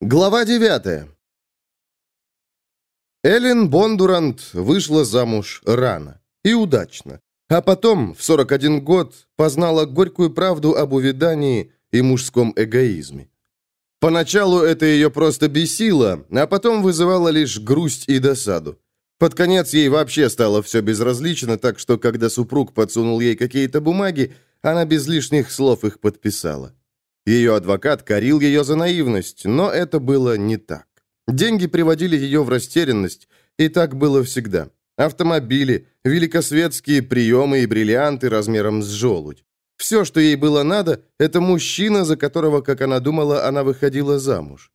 Глава 9 Эллен Бондурант вышла замуж рано и удачно, а потом, в 41 год, познала горькую правду об увядании и мужском эгоизме. Поначалу это ее просто бесило, а потом вызывало лишь грусть и досаду. Под конец ей вообще стало все безразлично, так что, когда супруг подсунул ей какие-то бумаги, она без лишних слов их подписала. Ее адвокат корил ее за наивность, но это было не так. Деньги приводили ее в растерянность, и так было всегда. Автомобили, великосветские приемы и бриллианты размером с желудь. Все, что ей было надо, это мужчина, за которого, как она думала, она выходила замуж.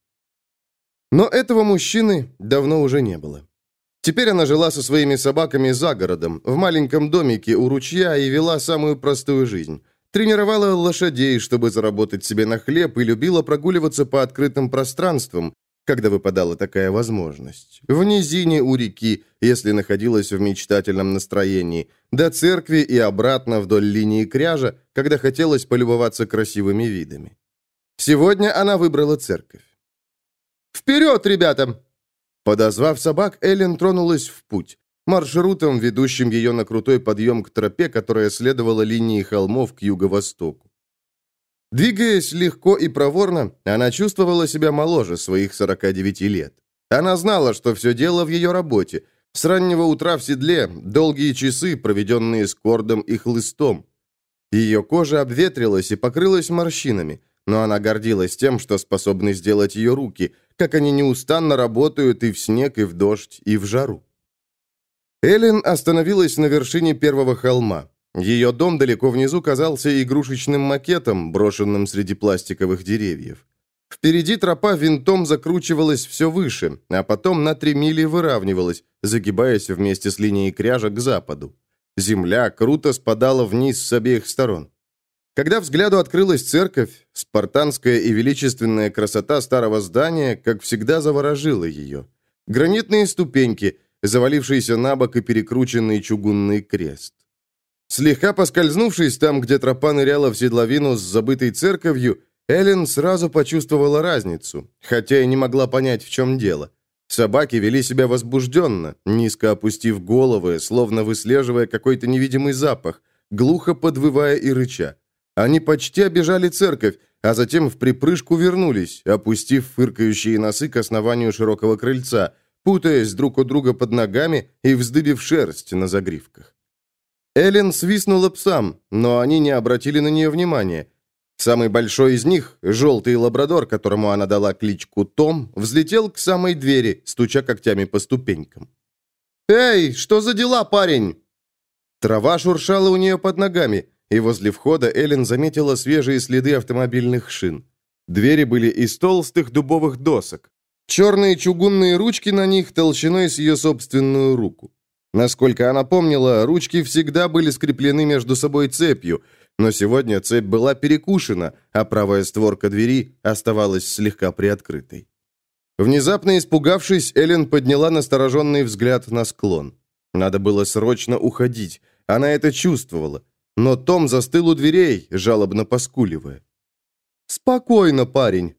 Но этого мужчины давно уже не было. Теперь она жила со своими собаками за городом, в маленьком домике у ручья и вела самую простую жизнь. Тренировала лошадей, чтобы заработать себе на хлеб, и любила прогуливаться по открытым пространствам, когда выпадала такая возможность. В низине у реки, если находилась в мечтательном настроении, до церкви и обратно вдоль линии кряжа, когда хотелось полюбоваться красивыми видами. Сегодня она выбрала церковь. «Вперед, ребята!» Подозвав собак, Эллен тронулась в путь маршрутом, ведущим ее на крутой подъем к тропе, которая следовала линии холмов к юго-востоку. Двигаясь легко и проворно, она чувствовала себя моложе своих 49 лет. Она знала, что все дело в ее работе. С раннего утра в седле, долгие часы, проведенные с кордом и хлыстом. Ее кожа обветрилась и покрылась морщинами, но она гордилась тем, что способны сделать ее руки, как они неустанно работают и в снег, и в дождь, и в жару. Эллен остановилась на вершине первого холма. Ее дом далеко внизу казался игрушечным макетом, брошенным среди пластиковых деревьев. Впереди тропа винтом закручивалась все выше, а потом на три мили выравнивалась, загибаясь вместе с линией кряжа к западу. Земля круто спадала вниз с обеих сторон. Когда взгляду открылась церковь, спартанская и величественная красота старого здания, как всегда, заворожила ее. Гранитные ступеньки, завалившийся на бок и перекрученный чугунный крест. Слегка поскользнувшись там, где тропа ныряла в седловину с забытой церковью, Эллен сразу почувствовала разницу, хотя и не могла понять, в чем дело. Собаки вели себя возбужденно, низко опустив головы, словно выслеживая какой-то невидимый запах, глухо подвывая и рыча. Они почти обижали церковь, а затем в припрыжку вернулись, опустив фыркающие носы к основанию широкого крыльца, путаясь друг у друга под ногами и вздыбив шерсть на загривках. Эллен свистнула псам, но они не обратили на нее внимания. Самый большой из них, желтый лабрадор, которому она дала кличку Том, взлетел к самой двери, стуча когтями по ступенькам. «Эй, что за дела, парень?» Трава шуршала у нее под ногами, и возле входа Эллен заметила свежие следы автомобильных шин. Двери были из толстых дубовых досок. Черные чугунные ручки на них толщиной с ее собственную руку. Насколько она помнила, ручки всегда были скреплены между собой цепью, но сегодня цепь была перекушена, а правая створка двери оставалась слегка приоткрытой. Внезапно испугавшись, Эллен подняла настороженный взгляд на склон. Надо было срочно уходить. Она это чувствовала. Но Том застыл у дверей, жалобно поскуливая. «Спокойно, парень»,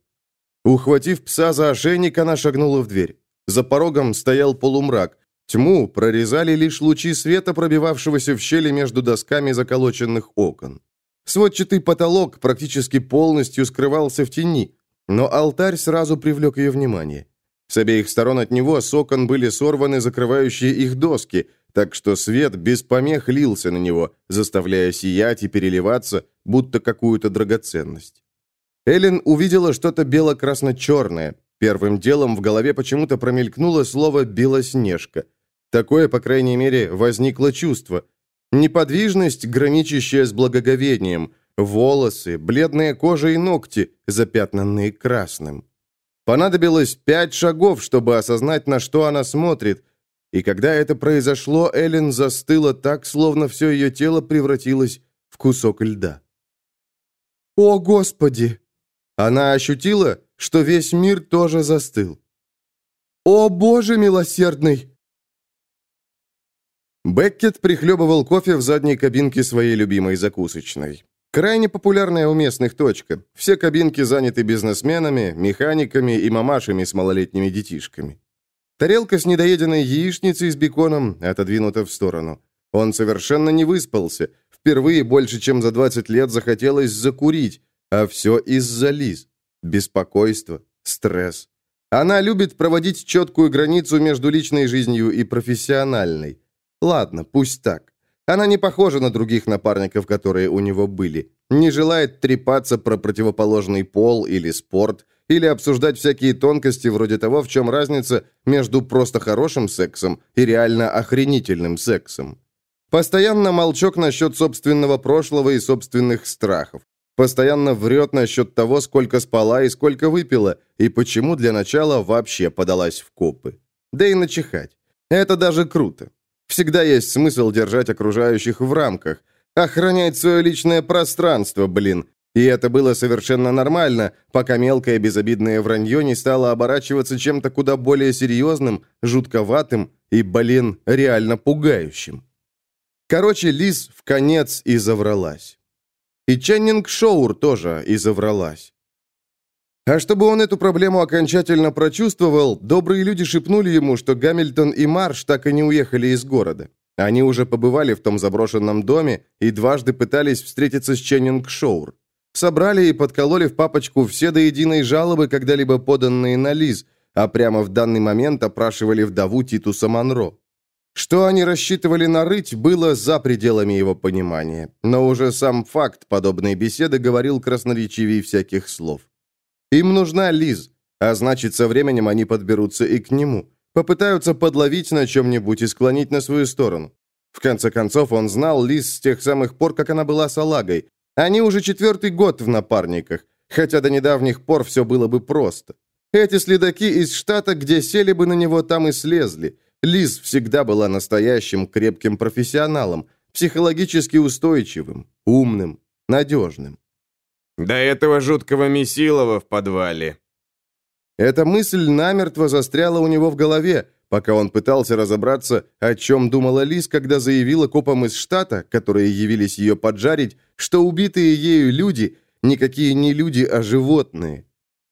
Ухватив пса за ошейник, она шагнула в дверь. За порогом стоял полумрак. Тьму прорезали лишь лучи света, пробивавшегося в щели между досками заколоченных окон. Сводчатый потолок практически полностью скрывался в тени, но алтарь сразу привлек ее внимание. С обеих сторон от него с окон были сорваны закрывающие их доски, так что свет без помех лился на него, заставляя сиять и переливаться, будто какую-то драгоценность. Эллен увидела что-то бело-красно-черное. Первым делом в голове почему-то промелькнуло слово «белоснежка». Такое, по крайней мере, возникло чувство. Неподвижность, граничащая с благоговением, волосы, бледная кожа и ногти, запятнанные красным. Понадобилось пять шагов, чтобы осознать, на что она смотрит, и когда это произошло, Эллен застыла так, словно все ее тело превратилось в кусок льда. «О, Господи!» Она ощутила, что весь мир тоже застыл. «О, Боже милосердный!» Беккет прихлебывал кофе в задней кабинке своей любимой закусочной. Крайне популярная у местных точка. Все кабинки заняты бизнесменами, механиками и мамашами с малолетними детишками. Тарелка с недоеденной яичницей с беконом отодвинута в сторону. Он совершенно не выспался. Впервые больше, чем за 20 лет захотелось закурить, а все из-за Лиз. Беспокойство, стресс. Она любит проводить четкую границу между личной жизнью и профессиональной. Ладно, пусть так. Она не похожа на других напарников, которые у него были. Не желает трепаться про противоположный пол или спорт, или обсуждать всякие тонкости вроде того, в чем разница между просто хорошим сексом и реально охренительным сексом. Постоянно молчок насчет собственного прошлого и собственных страхов. Постоянно врет насчет того, сколько спала и сколько выпила, и почему для начала вообще подалась в копы. Да и начихать. Это даже круто. Всегда есть смысл держать окружающих в рамках. Охранять свое личное пространство, блин. И это было совершенно нормально, пока мелкое безобидное вранье не стало оборачиваться чем-то куда более серьезным, жутковатым и, блин, реально пугающим. Короче, Лиз в конец и завралась. И Ченнинг Шоур тоже и завралась. А чтобы он эту проблему окончательно прочувствовал, добрые люди шепнули ему, что Гамильтон и Марш так и не уехали из города. Они уже побывали в том заброшенном доме и дважды пытались встретиться с Ченнинг Шоур. Собрали и подкололи в папочку все до единой жалобы, когда-либо поданные на Лиз, а прямо в данный момент опрашивали вдову Титуса Монро. Что они рассчитывали нарыть, было за пределами его понимания, но уже сам факт подобной беседы говорил красноречивее всяких слов. Им нужна Лиз, а значит, со временем они подберутся и к нему, попытаются подловить на чем-нибудь и склонить на свою сторону. В конце концов, он знал Лиз с тех самых пор, как она была салагой. Они уже четвертый год в напарниках, хотя до недавних пор все было бы просто. Эти следаки из штата, где сели бы на него, там и слезли. Лиз всегда была настоящим крепким профессионалом, психологически устойчивым, умным, надежным. До этого жуткого Месилова в подвале. Эта мысль намертво застряла у него в голове, пока он пытался разобраться, о чем думала Лиз, когда заявила копам из штата, которые явились ее поджарить, что убитые ею люди никакие не люди, а животные.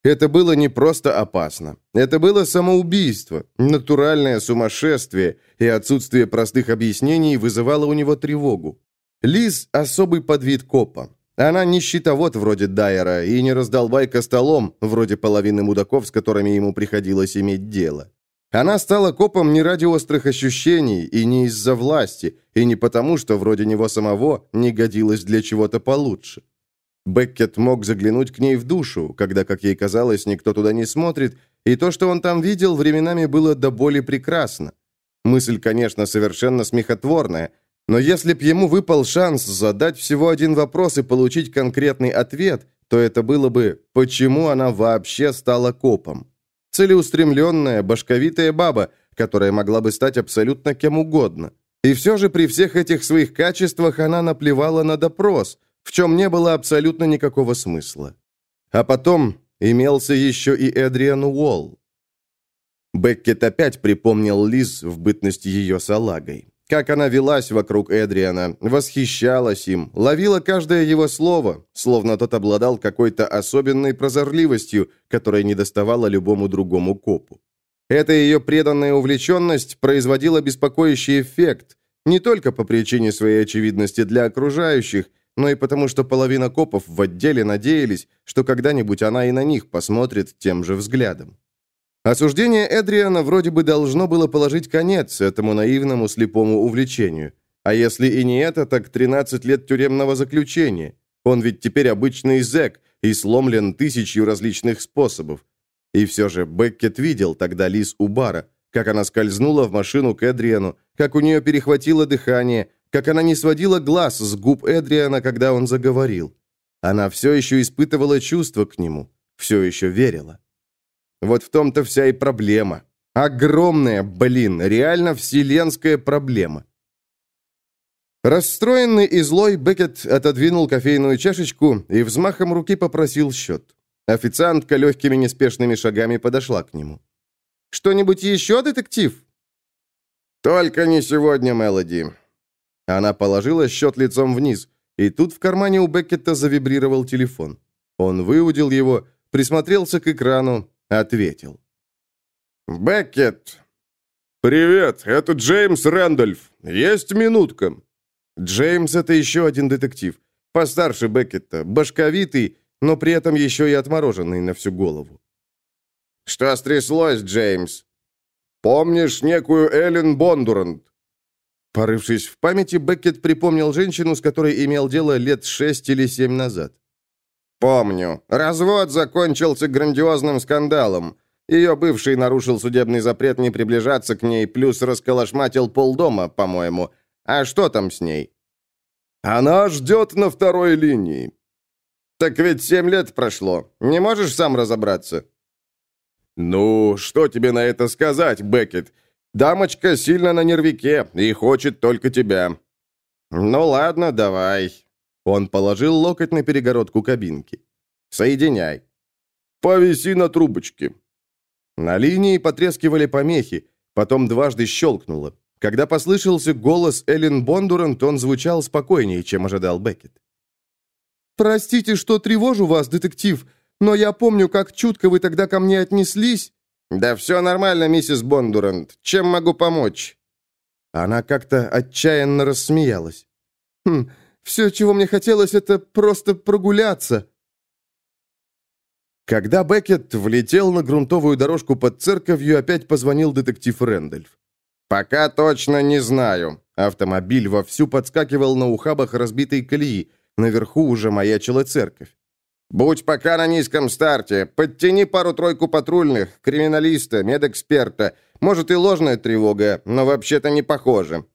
Это было не просто опасно. Это было самоубийство, натуральное сумасшествие, и отсутствие простых объяснений вызывало у него тревогу. Лиз – особый подвид копа. Она не щитовод вроде Дайера и не раздолбайка столом, вроде половины мудаков, с которыми ему приходилось иметь дело. Она стала копом не ради острых ощущений и не из-за власти, и не потому, что вроде него самого не годилась для чего-то получше. Беккет мог заглянуть к ней в душу, когда, как ей казалось, никто туда не смотрит, и то, что он там видел, временами было до боли прекрасно. Мысль, конечно, совершенно смехотворная, но если б ему выпал шанс задать всего один вопрос и получить конкретный ответ, то это было бы «почему она вообще стала копом?». Целеустремленная, башковитая баба, которая могла бы стать абсолютно кем угодно. И все же при всех этих своих качествах она наплевала на допрос – в чем не было абсолютно никакого смысла. А потом имелся еще и Эдриан Уолл. Беккет опять припомнил Лиз в бытности ее салагой. Как она велась вокруг Эдриана, восхищалась им, ловила каждое его слово, словно тот обладал какой-то особенной прозорливостью, которая не доставала любому другому копу. Эта ее преданная увлеченность производила беспокоящий эффект, не только по причине своей очевидности для окружающих, но и потому, что половина копов в отделе надеялись, что когда-нибудь она и на них посмотрит тем же взглядом. Осуждение Эдриана вроде бы должно было положить конец этому наивному слепому увлечению. А если и не это, так 13 лет тюремного заключения. Он ведь теперь обычный зэк и сломлен тысячью различных способов. И все же Беккет видел тогда Лиз у бара, как она скользнула в машину к Эдриану, как у нее перехватило дыхание, как она не сводила глаз с губ Эдриана, когда он заговорил. Она все еще испытывала чувства к нему, все еще верила. Вот в том-то вся и проблема. Огромная, блин, реально вселенская проблема. Расстроенный и злой, Беккет отодвинул кофейную чашечку и взмахом руки попросил счет. Официантка легкими неспешными шагами подошла к нему. «Что-нибудь еще, детектив?» «Только не сегодня, Мелоди. Она положила счет лицом вниз. и тут в кармане у Беккета завибрировал телефон. Он выудил его, присмотрелся к экрану, ответил. «Беккет!» «Привет, это Джеймс Рэндольф. Есть минутка?» Джеймс — это еще один детектив. Постарше Беккета, башковитый, но при этом еще и отмороженный на всю голову. «Что стряслось, Джеймс?» «Помнишь некую Эллен Бондурант?» Порывшись в памяти, Беккет припомнил женщину, с которой имел дело лет шесть или семь назад. «Помню. Развод закончился грандиозным скандалом. Ее бывший нарушил судебный запрет не приближаться к ней, плюс расколошматил полдома, по-моему. А что там с ней?» «Она ждет на второй линии». «Так ведь семь лет прошло. Не можешь сам разобраться?» «Ну, что тебе на это сказать, Беккет? Дамочка сильно на нервике и хочет только тебя». «Ну ладно, давай». Он положил локоть на перегородку кабинки. «Соединяй». «Повиси на трубочке». На линии потрескивали помехи, потом дважды щелкнуло. Когда послышался голос Эллен Бондурант, он звучал спокойнее, чем ожидал Беккет. «Простите, что тревожу вас, детектив, но я помню, как чутко вы тогда ко мне отнеслись». «Да все нормально, миссис Бондурант. Чем могу помочь?» Она как-то отчаянно рассмеялась. «Хм, все, чего мне хотелось, это просто прогуляться». Когда Беккет влетел на грунтовую дорожку под церковью, опять позвонил детектив Рэндольф. «Пока точно не знаю». Автомобиль вовсю подскакивал на ухабах разбитой колеи. Наверху уже маячила церковь. «Будь пока на низком старте. Подтяни пару-тройку патрульных, криминалиста, медэксперта. Может и ложная тревога, но вообще-то не похоже».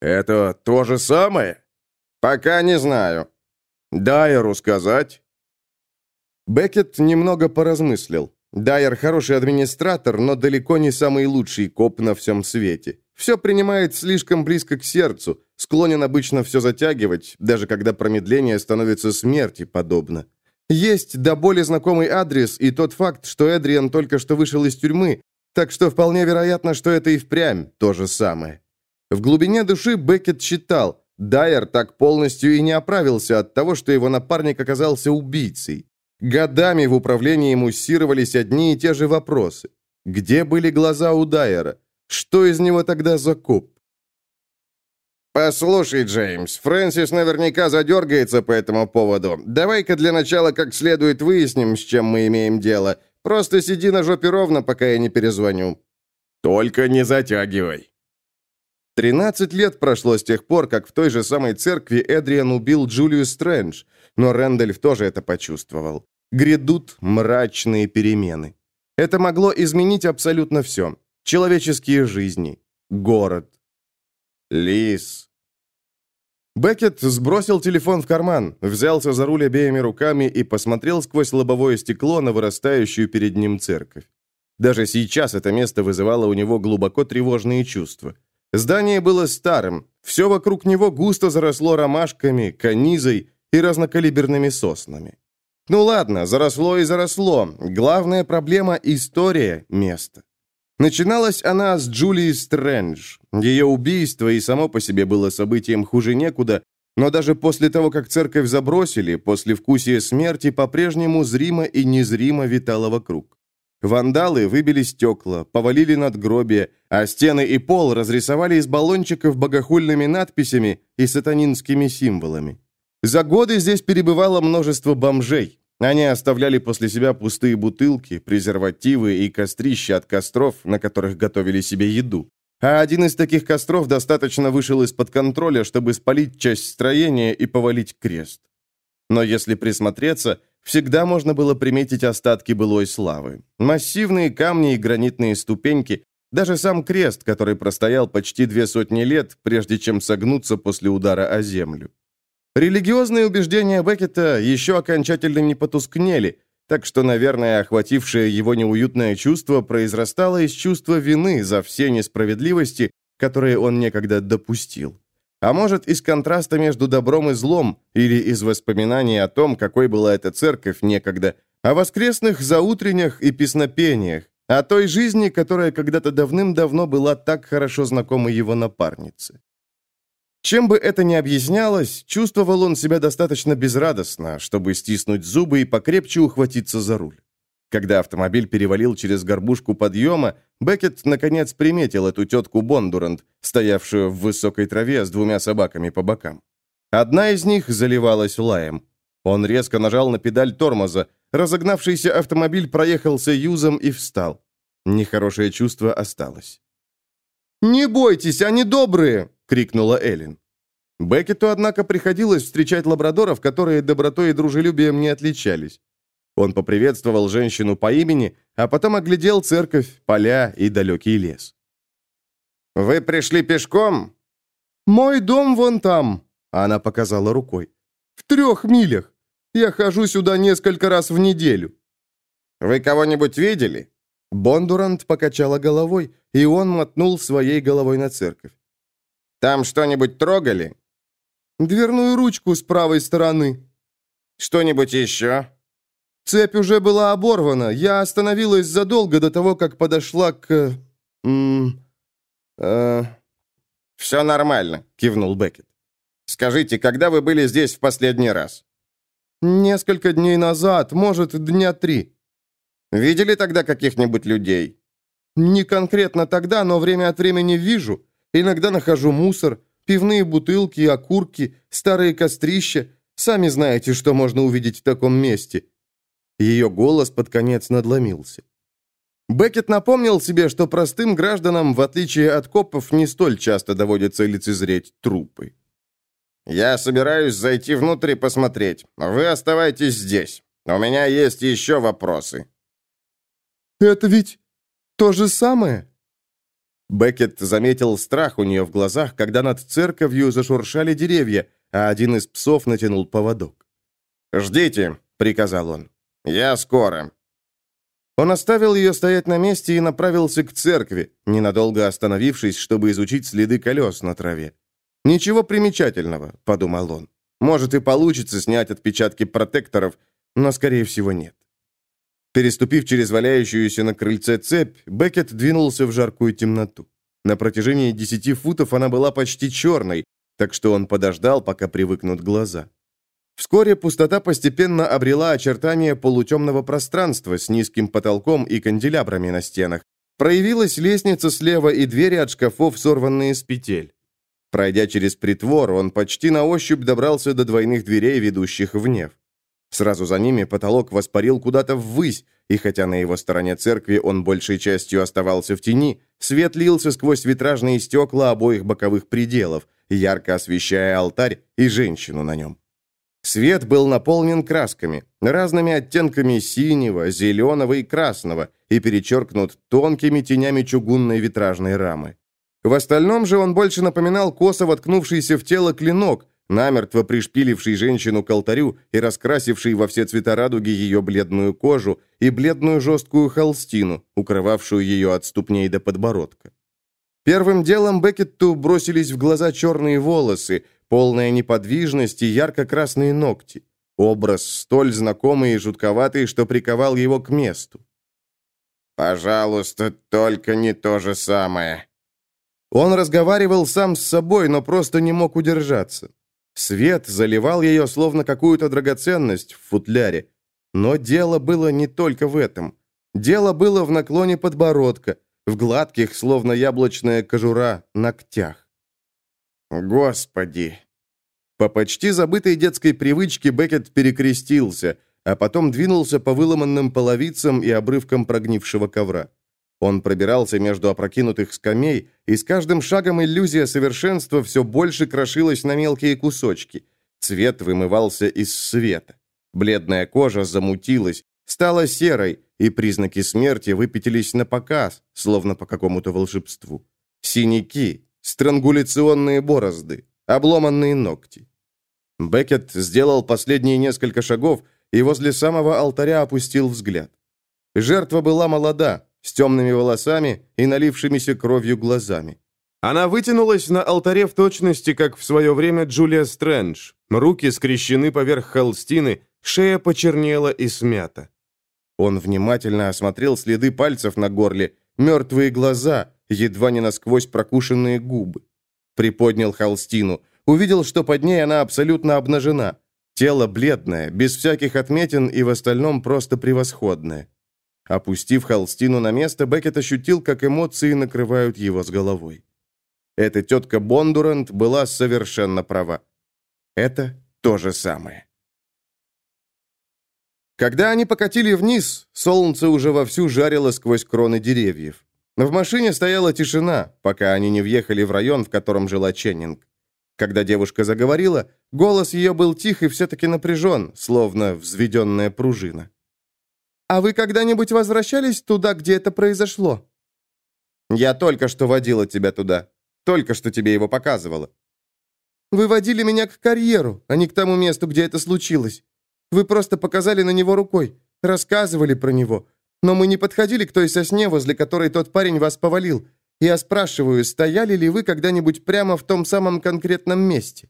«Это то же самое?» «Пока не знаю». «Дайеру сказать?» Беккет немного поразмыслил. Дайер хороший администратор, но далеко не самый лучший коп на всем свете. Все принимает слишком близко к сердцу, склонен обычно все затягивать, даже когда промедление становится смерти подобно. Есть до боли знакомый адрес и тот факт, что Эдриан только что вышел из тюрьмы, так что вполне вероятно, что это и впрямь то же самое. В глубине души Беккет считал, Дайер так полностью и не оправился от того, что его напарник оказался убийцей. Годами в управлении муссировались одни и те же вопросы. Где были глаза у Дайера? Что из него тогда за коп? «Послушай, Джеймс, Фрэнсис наверняка задергается по этому поводу. Давай-ка для начала как следует выясним, с чем мы имеем дело. Просто сиди на жопе ровно, пока я не перезвоню». «Только не затягивай». Тринадцать лет прошло с тех пор, как в той же самой церкви Эдриан убил Джулию Стрэндж, но Рэндальф тоже это почувствовал. Грядут мрачные перемены. Это могло изменить абсолютно все. Человеческие жизни, город, Лис. Беккет сбросил телефон в карман, взялся за руль обеими руками и посмотрел сквозь лобовое стекло на вырастающую перед ним церковь. Даже сейчас это место вызывало у него глубоко тревожные чувства. Здание было старым, все вокруг него густо заросло ромашками, канизой и разнокалиберными соснами. Ну ладно, заросло и заросло. Главная проблема – история места. Начиналась она с Джулии Стрэндж. Ее убийство и само по себе было событием хуже некуда, но даже после того, как церковь забросили, после вкусия смерти по-прежнему зримо и незримо витало вокруг. Вандалы выбили стекла, повалили надгробия, а стены и пол разрисовали из баллончиков богохульными надписями и сатанинскими символами. За годы здесь перебывало множество бомжей. Они оставляли после себя пустые бутылки, презервативы и кострища от костров, на которых готовили себе еду. А один из таких костров достаточно вышел из-под контроля, чтобы спалить часть строения и повалить крест. Но если присмотреться, всегда можно было приметить остатки былой славы. Массивные камни и гранитные ступеньки, даже сам крест, который простоял почти две сотни лет, прежде чем согнуться после удара о землю. Религиозные убеждения Беккета еще окончательно не потускнели, так что, наверное, охватившее его неуютное чувство произрастало из чувства вины за все несправедливости, которые он некогда допустил. А может, из контраста между добром и злом, или из воспоминаний о том, какой была эта церковь некогда, о воскресных заутреннях и песнопениях, о той жизни, которая когда-то давным-давно была так хорошо знакома его напарнице. Чем бы это ни объяснялось, чувствовал он себя достаточно безрадостно, чтобы стиснуть зубы и покрепче ухватиться за руль. Когда автомобиль перевалил через горбушку подъема, Беккет наконец приметил эту тетку Бондурант, стоявшую в высокой траве с двумя собаками по бокам. Одна из них заливалась лаем. Он резко нажал на педаль тормоза. Разогнавшийся автомобиль проехался юзом и встал. Нехорошее чувство осталось. «Не бойтесь, они добрые!» — крикнула Эллен. Беккету, однако, приходилось встречать лабрадоров, которые добротой и дружелюбием не отличались. Он поприветствовал женщину по имени, а потом оглядел церковь, поля и далекий лес. «Вы пришли пешком?» «Мой дом вон там», — она показала рукой. «В трех милях. Я хожу сюда несколько раз в неделю». «Вы кого-нибудь видели?» Бондурант покачала головой, и он мотнул своей головой на церковь. «Там что-нибудь трогали?» «Дверную ручку с правой стороны». «Что-нибудь еще?» Цепь уже была оборвана. Я остановилась задолго до того, как подошла к... М э, «Все нормально», — кивнул Беккет. «Скажите, когда вы были здесь в последний раз?» «Несколько дней назад, может, дня три». «Видели тогда каких-нибудь людей?» «Не конкретно тогда, но время от времени вижу. Иногда нахожу мусор, пивные бутылки, окурки, старые кострища. Сами знаете, что можно увидеть в таком месте. Ее голос под конец надломился. Беккет напомнил себе, что простым гражданам, в отличие от копов, не столь часто доводится лицезреть трупы. «Я собираюсь зайти внутрь и посмотреть. Вы оставайтесь здесь. У меня есть еще вопросы». «Это ведь то же самое?» Беккет заметил страх у нее в глазах, когда над церковью зашуршали деревья, а один из псов натянул поводок. «Ждите», — приказал он. «Я скоро». Он оставил ее стоять на месте и направился к церкви, ненадолго остановившись, чтобы изучить следы колес на траве. «Ничего примечательного», — подумал он. «Может и получится снять отпечатки протекторов, но, скорее всего, нет». Переступив через валяющуюся на крыльце цепь, Беккет двинулся в жаркую темноту. На протяжении десяти футов она была почти черной, так что он подождал, пока привыкнут глаза. Вскоре пустота постепенно обрела очертания полутемного пространства с низким потолком и канделябрами на стенах. Проявилась лестница слева и двери от шкафов, сорванные с петель. Пройдя через притвор, он почти на ощупь добрался до двойных дверей, ведущих в неф. Сразу за ними потолок воспарил куда-то ввысь, и хотя на его стороне церкви он большей частью оставался в тени, свет лился сквозь витражные стекла обоих боковых пределов, ярко освещая алтарь и женщину на нем. Свет был наполнен красками, разными оттенками синего, зеленого и красного, и перечеркнут тонкими тенями чугунной витражной рамы. В остальном же он больше напоминал косо воткнувшийся в тело клинок, намертво пришпиливший женщину к алтарю и раскрасивший во все цвета радуги ее бледную кожу и бледную жесткую холстину, укрывавшую ее от ступней до подбородка. Первым делом Беккетту бросились в глаза черные волосы, полная неподвижность и ярко-красные ногти. Образ столь знакомый и жутковатый, что приковал его к месту. «Пожалуйста, только не то же самое». Он разговаривал сам с собой, но просто не мог удержаться. Свет заливал ее, словно какую-то драгоценность в футляре. Но дело было не только в этом. Дело было в наклоне подбородка, в гладких, словно яблочная кожура, ногтях. «Господи!» По почти забытой детской привычке Беккет перекрестился, а потом двинулся по выломанным половицам и обрывкам прогнившего ковра. Он пробирался между опрокинутых скамей, и с каждым шагом иллюзия совершенства все больше крошилась на мелкие кусочки. Цвет вымывался из света. Бледная кожа замутилась, стала серой, и признаки смерти выпятились на показ, словно по какому-то волшебству. Синяки, Странгуляционные борозды, обломанные ногти. Беккет сделал последние несколько шагов и возле самого алтаря опустил взгляд. Жертва была молода, с темными волосами и налившимися кровью глазами. Она вытянулась на алтаре в точности, как в свое время Джулия Стрэндж. Руки скрещены поверх холстины, шея почернела и смята. Он внимательно осмотрел следы пальцев на горле, мертвые глаза, едва не насквозь прокушенные губы. Приподнял холстину. увидел, что под ней она абсолютно обнажена. Тело бледное, без всяких отметин и в остальном просто превосходное. Опустив холстину на место, Беккет ощутил, как эмоции накрывают его с головой. Эта тетка Бондурант была совершенно права. Это то же самое. Когда они покатили вниз, солнце уже вовсю жарило сквозь кроны деревьев. В машине стояла тишина, пока они не въехали в район, в котором жила Ченнинг. Когда девушка заговорила, голос ее был тих и все-таки напряжен, словно взведенная пружина. «А вы когда-нибудь возвращались туда, где это произошло?» «Я только что водила тебя туда. Только что тебе его показывала». «Вы водили меня к карьеру, а не к тому месту, где это случилось. Вы просто показали на него рукой, рассказывали про него, но мы не подходили к той сосне, возле которой тот парень вас повалил. Я спрашиваю, стояли ли вы когда-нибудь прямо в том самом конкретном месте?»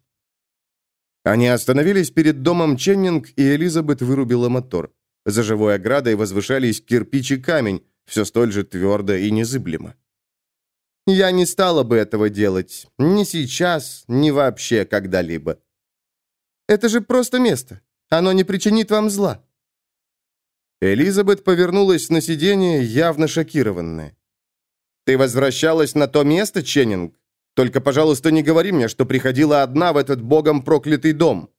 Они остановились перед домом Ченнинг, и Элизабет вырубила мотор. За живой оградой возвышались кирпич и камень, все столь же твердо и незыблемо. «Я не стала бы этого делать. Ни сейчас, ни вообще когда-либо. Это же просто место. Оно не причинит вам зла. Элизабет повернулась на сиденье, явно шокированная. «Ты возвращалась на то место, Ченнинг? Только, пожалуйста, не говори мне, что приходила одна в этот богом проклятый дом».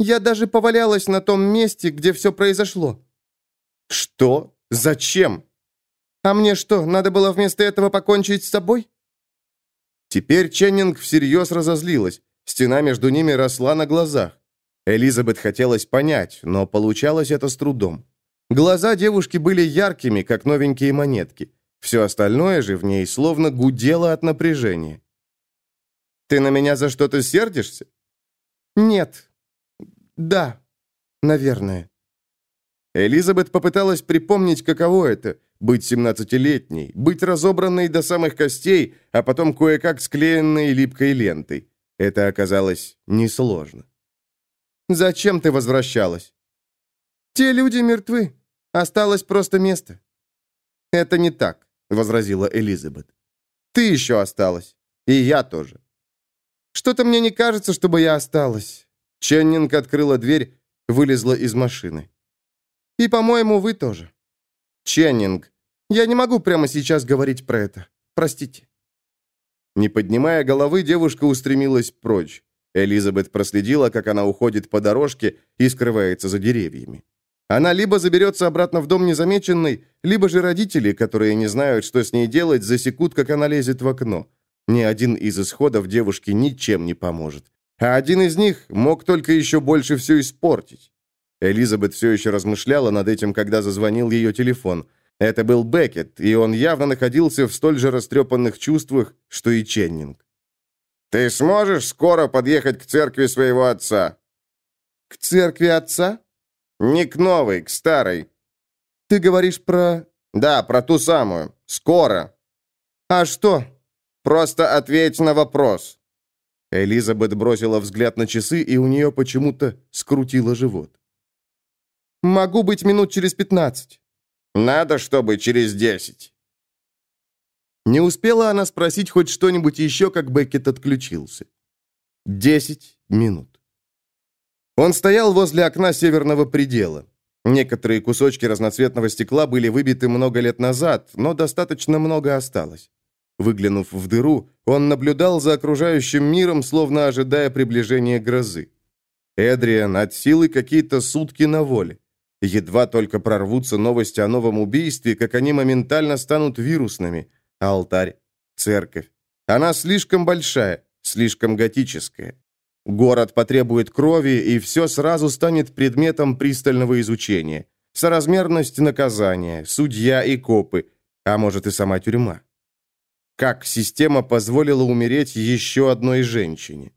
«Я даже повалялась на том месте, где все произошло». «Что? Зачем?» «А мне что, надо было вместо этого покончить с собой?» Теперь Ченнинг всерьез разозлилась. Стена между ними росла на глазах. Элизабет хотелось понять, но получалось это с трудом. Глаза девушки были яркими, как новенькие монетки. Все остальное же в ней словно гудело от напряжения. «Ты на меня за что-то сердишься?» «Нет. Да. Наверное». Элизабет попыталась припомнить, каково это — быть семнадцатилетней, быть разобранной до самых костей, а потом кое-как склеенной липкой лентой. Это оказалось несложно. Зачем ты возвращалась?» «Те люди мертвы. Осталось просто место». «Это не так», — возразила Элизабет. «Ты еще осталась. И я тоже». «Что-то мне не кажется, чтобы я осталась». Ченнинг открыла дверь, вылезла из машины. «И, по-моему, вы тоже». «Ченнинг, я не могу прямо сейчас говорить про это. Простите». Не поднимая головы, девушка устремилась прочь. Элизабет проследила, как она уходит по дорожке и скрывается за деревьями. Она либо заберется обратно в дом незамеченной, либо же родители, которые не знают, что с ней делать, засекут, как она лезет в окно. Ни один из исходов девушке ничем не поможет. А один из них мог только еще больше все испортить. Элизабет все еще размышляла над этим, когда зазвонил ее телефон. Это был Беккет, и он явно находился в столь же растрепанных чувствах, что и Ченнинг. «Ты сможешь скоро подъехать к церкви своего отца?» «К церкви отца?» «Не к новой, к старой». «Ты говоришь про...» «Да, про ту самую. Скоро». «А что?» «Просто ответь на вопрос». Элизабет бросила взгляд на часы, и у нее почему-то скрутило живот. «Могу быть минут через пятнадцать». «Надо, чтобы через десять». Не успела она спросить хоть что-нибудь еще, как Беккет отключился. Десять минут. Он стоял возле окна северного предела. Некоторые кусочки разноцветного стекла были выбиты много лет назад, но достаточно много осталось. Выглянув в дыру, он наблюдал за окружающим миром, словно ожидая приближения грозы. Эдриан от силы какие-то сутки на воле. Едва только прорвутся новости о новом убийстве, как они моментально станут вирусными – алтарь, церковь. Она слишком большая, слишком готическая. Город потребует крови, и все сразу станет предметом пристального изучения. Соразмерность наказания, судья и копы, а может и сама тюрьма. Как система позволила умереть еще одной женщине?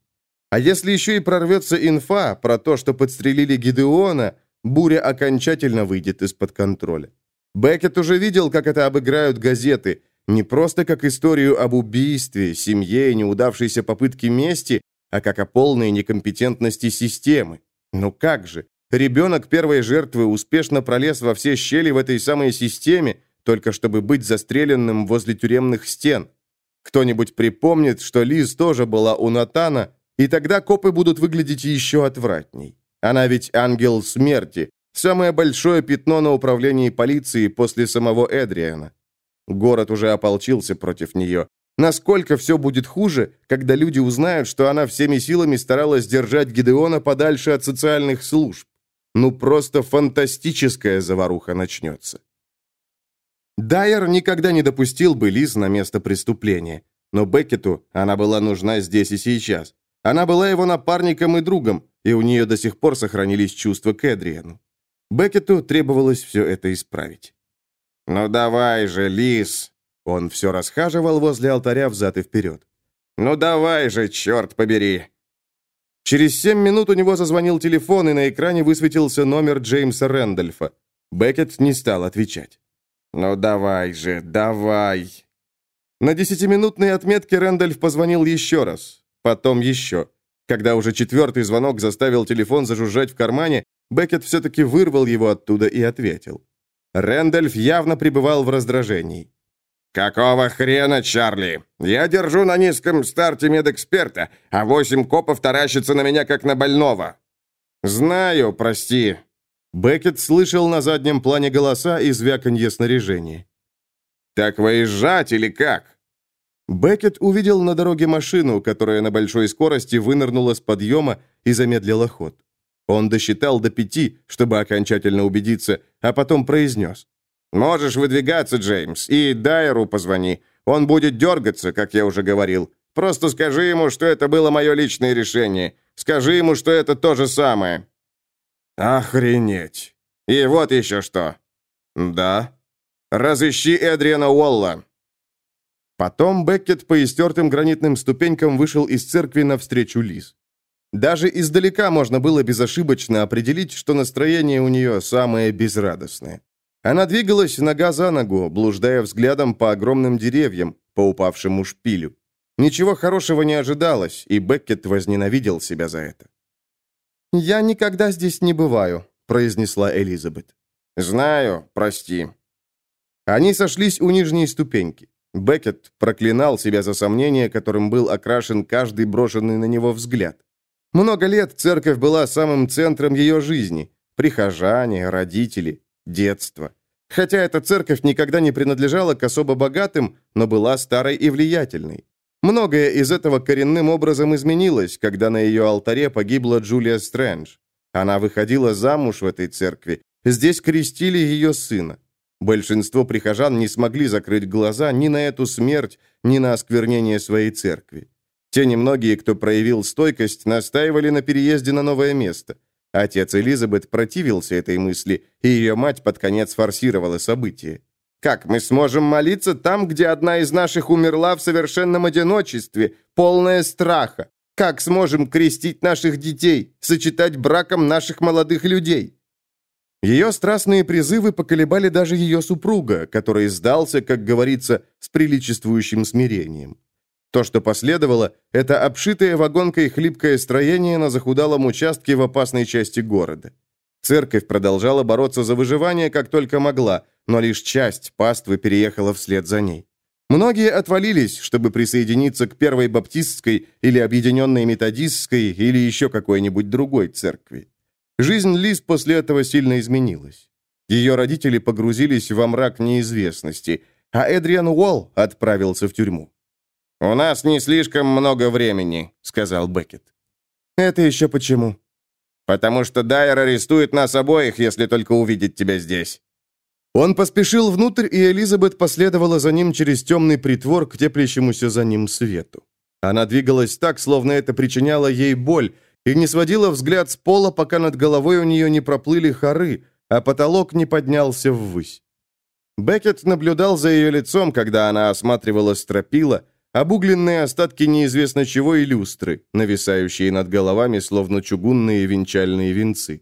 А если еще и прорвется инфа про то, что подстрелили Гидеона, буря окончательно выйдет из-под контроля. Беккет уже видел, как это обыграют газеты, не просто как историю об убийстве, семье и неудавшейся попытке мести, а как о полной некомпетентности системы. Ну как же? Ребенок первой жертвы успешно пролез во все щели в этой самой системе, только чтобы быть застреленным возле тюремных стен. Кто-нибудь припомнит, что Лиз тоже была у Натана, и тогда копы будут выглядеть еще отвратней. Она ведь ангел смерти, самое большое пятно на управлении полицией после самого Эдриана. Город уже ополчился против нее. Насколько все будет хуже, когда люди узнают, что она всеми силами старалась держать Гидеона подальше от социальных служб. Ну, просто фантастическая заваруха начнется. Дайер никогда не допустил бы Лиз на место преступления. Но Беккету она была нужна здесь и сейчас. Она была его напарником и другом, и у нее до сих пор сохранились чувства к Эдриану. Беккету требовалось все это исправить. «Ну давай же, Лиз!» Он все расхаживал возле алтаря взад и вперед. «Ну давай же, черт побери!» Через семь минут у него зазвонил телефон, и на экране высветился номер Джеймса Рэндольфа. Беккет не стал отвечать. «Ну давай же, давай!» На десятиминутной отметке Рэндольф позвонил еще раз, потом еще. Когда уже четвертый звонок заставил телефон зажужжать в кармане, Беккет все-таки вырвал его оттуда и ответил. Рэндольф явно пребывал в раздражении. «Какого хрена, Чарли? Я держу на низком старте медэксперта, а восемь копов таращатся на меня, как на больного». «Знаю, прости». Беккет слышал на заднем плане голоса и звяканье снаряжения. «Так выезжать или как?» Беккет увидел на дороге машину, которая на большой скорости вынырнула с подъема и замедлила ход. Он досчитал до пяти, чтобы окончательно убедиться, а потом произнес. «Можешь выдвигаться, Джеймс, и Дайеру позвони. Он будет дергаться, как я уже говорил. Просто скажи ему, что это было мое личное решение. Скажи ему, что это то же самое». «Охренеть!» «И вот еще что». «Да?» «Разыщи Эдриана Уолла». Потом Беккет по истертым гранитным ступенькам вышел из церкви навстречу Лиз. Даже издалека можно было безошибочно определить, что настроение у нее самое безрадостное. Она двигалась нога за ногу, блуждая взглядом по огромным деревьям, по упавшему шпилю. Ничего хорошего не ожидалось, и Беккет возненавидел себя за это. «Я никогда здесь не бываю», — произнесла Элизабет. «Знаю, прости». Они сошлись у нижней ступеньки. Беккет проклинал себя за сомнение, которым был окрашен каждый брошенный на него взгляд. Много лет церковь была самым центром ее жизни. Прихожане, родители, детство. Хотя эта церковь никогда не принадлежала к особо богатым, но была старой и влиятельной. Многое из этого коренным образом изменилось, когда на ее алтаре погибла Джулия Стрэндж. Она выходила замуж в этой церкви. Здесь крестили ее сына. Большинство прихожан не смогли закрыть глаза ни на эту смерть, ни на осквернение своей церкви. Те немногие, кто проявил стойкость, настаивали на переезде на новое место. Отец Элизабет противился этой мысли, и ее мать под конец форсировала события. «Как мы сможем молиться там, где одна из наших умерла в совершенном одиночестве, полная страха? Как сможем крестить наших детей, сочетать браком наших молодых людей?» Ее страстные призывы поколебали даже ее супруга, который сдался, как говорится, с приличествующим смирением. То, что последовало, это обшитое вагонкой хлипкое строение на захудалом участке в опасной части города. Церковь продолжала бороться за выживание, как только могла, но лишь часть паствы переехала вслед за ней. Многие отвалились, чтобы присоединиться к Первой Баптистской или Объединенной Методистской или еще какой-нибудь другой церкви. Жизнь Лиз после этого сильно изменилась. Ее родители погрузились во мрак неизвестности, а Эдриан Уолл отправился в тюрьму. «У нас не слишком много времени», — сказал Беккет. «Это еще почему?» «Потому что Дайер арестует нас обоих, если только увидит тебя здесь». Он поспешил внутрь, и Элизабет последовала за ним через темный притвор к теплящемуся за ним свету. Она двигалась так, словно это причиняло ей боль, и не сводила взгляд с пола, пока над головой у нее не проплыли хоры, а потолок не поднялся ввысь. Беккет наблюдал за ее лицом, когда она осматривала стропила, Обугленные остатки неизвестно чего и люстры, нависающие над головами, словно чугунные венчальные венцы.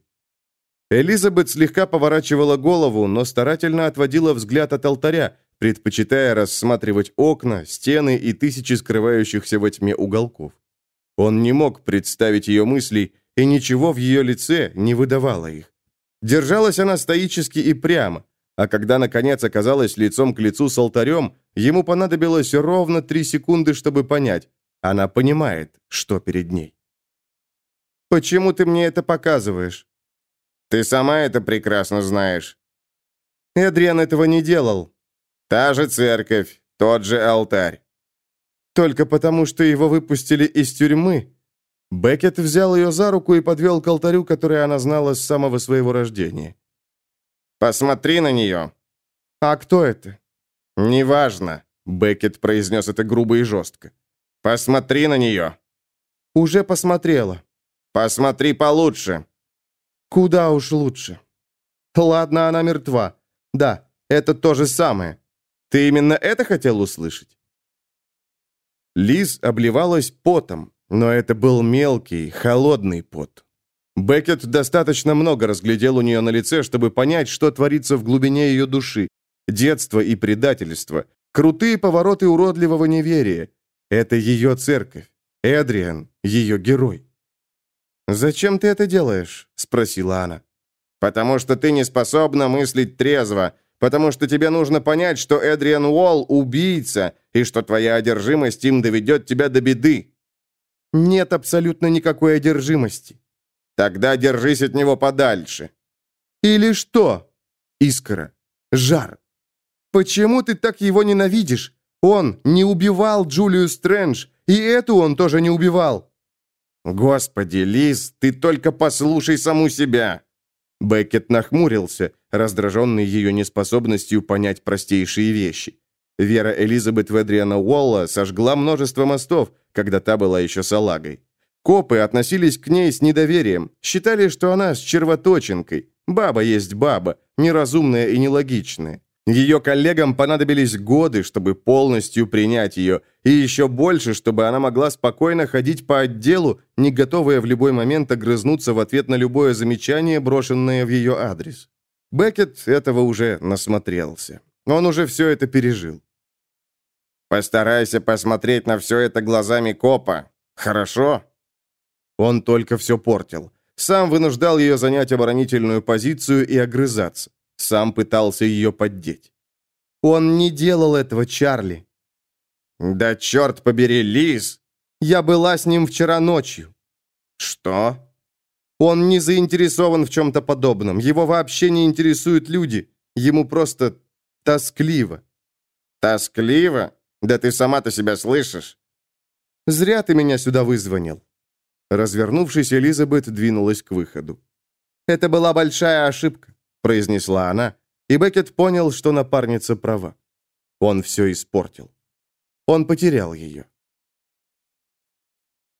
Элизабет слегка поворачивала голову, но старательно отводила взгляд от алтаря, предпочитая рассматривать окна, стены и тысячи скрывающихся во тьме уголков. Он не мог представить ее мыслей, и ничего в ее лице не выдавало их. Держалась она стоически и прямо, а когда, наконец, оказалась лицом к лицу с алтарем, ему понадобилось ровно три секунды, чтобы понять. Она понимает, что перед ней. «Почему ты мне это показываешь?» «Ты сама это прекрасно знаешь». Эдриан этого не делал. Та же церковь, тот же алтарь. Только потому, что его выпустили из тюрьмы. Беккет взял ее за руку и подвел к алтарю, который она знала с самого своего рождения. «Посмотри на нее». «А кто это?» «Неважно», — Беккет произнес это грубо и жестко. «Посмотри на нее». «Уже посмотрела». «Посмотри получше». «Куда уж лучше». «Ладно, она мертва. Да, это то же самое. Ты именно это хотел услышать?» Лиз обливалась потом, но это был мелкий, холодный пот. Беккет достаточно много разглядел у нее на лице, чтобы понять, что творится в глубине ее души. Детство и предательство. Крутые повороты уродливого неверия. Это ее церковь. Эдриан — ее герой. «Зачем ты это делаешь?» — спросила она. «Потому что ты не способна мыслить трезво. Потому что тебе нужно понять, что Эдриан Уолл — убийца, и что твоя одержимость им доведет тебя до беды». «Нет абсолютно никакой одержимости. Тогда держись от него подальше. Или что? Искра. Жар. Почему ты так его ненавидишь? Он не убивал Джулию Стрэндж, и эту он тоже не убивал. Господи, Лиз, ты только послушай саму себя. Беккет нахмурился, раздраженный ее неспособностью понять простейшие вещи. Вера Элизабет Ведриана Уолла сожгла множество мостов, когда та была еще салагой. Копы относились к ней с недоверием, считали, что она с червоточинкой. Баба есть баба, неразумная и нелогичная. Ее коллегам понадобились годы, чтобы полностью принять ее, и еще больше, чтобы она могла спокойно ходить по отделу, не готовая в любой момент огрызнуться в ответ на любое замечание, брошенное в ее адрес. Беккет этого уже насмотрелся. Он уже все это пережил. «Постарайся посмотреть на все это глазами копа. Хорошо?» Он только все портил. Сам вынуждал ее занять оборонительную позицию и огрызаться. Сам пытался ее поддеть. Он не делал этого, Чарли. «Да черт побери, Лиз!» «Я была с ним вчера ночью». «Что?» «Он не заинтересован в чем-то подобном. Его вообще не интересуют люди. Ему просто тоскливо». «Тоскливо? Да ты сама-то себя слышишь?» «Зря ты меня сюда вызвонил». Развернувшись, Элизабет двинулась к выходу. «Это была большая ошибка», — произнесла она, и Беккет понял, что напарница права. Он все испортил. Он потерял ее.